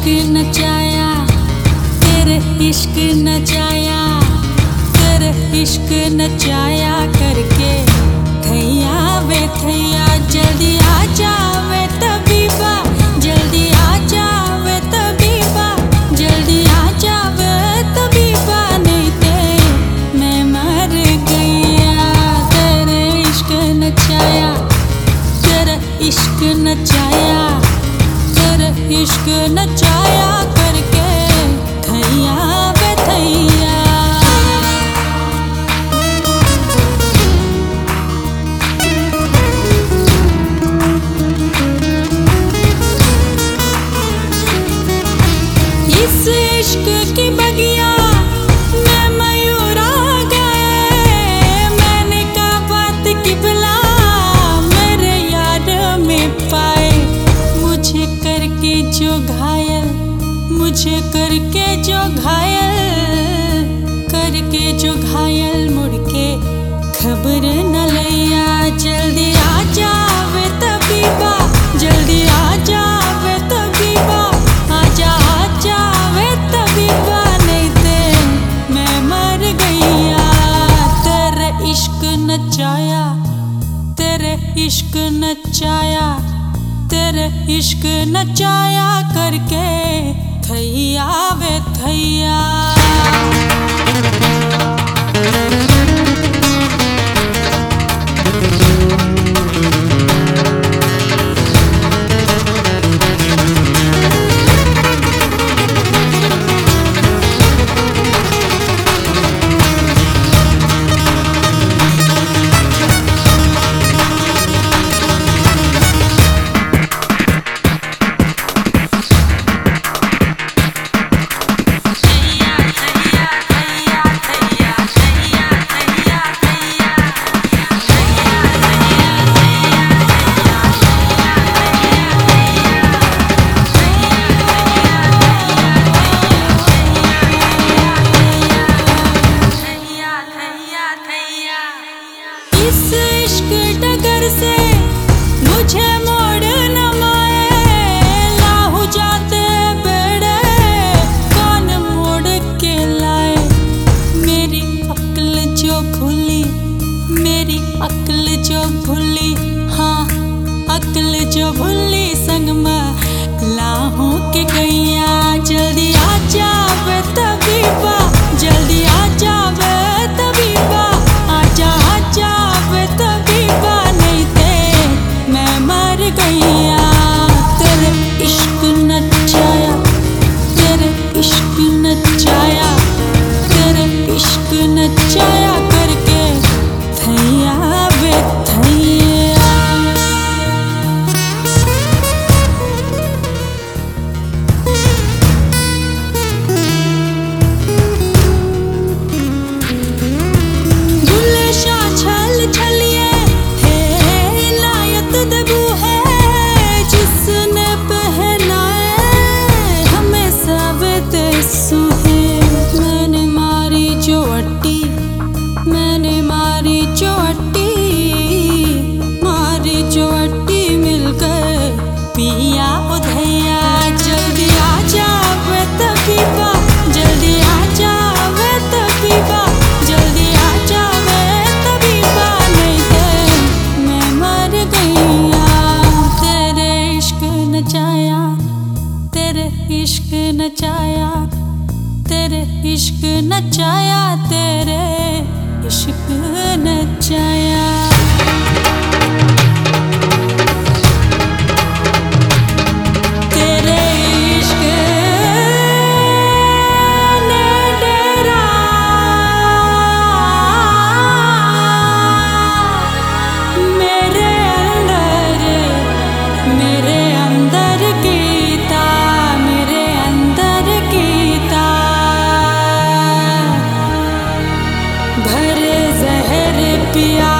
इश्क नचाया, तेरे इश्क नचाया, तेरे इश्क नचाया करके। थैया वे, थैया, जल्दी आ जावे तबीबा जल्दी आ तबीबा जल्दी आ तबीबा नहीं ते मैं मर गईया। तेरे इश्क इश्क नचाया। इश्क नचाया करके थैया घायल, मुझे करके जो घायल, करके जो घायल मुड़ के खबर न लिया। जल्दी आ जावे तबीबा जल्दी आ जावे तबीबा आजा आ जावे तबीबा नहीं ते मैं मर गईया। तेरे इश्क नचाया, तेरे इश्क नचाया तेरे इश्क नचाया करके थैया वे थैया। अक्ल जो भूली, मेरी अक्ल जो भूली हाँ अक्ल जो भूली संग में। लाहू के गैया जल्दी इश्क नचाया तेरे इश्क नचाया। be out.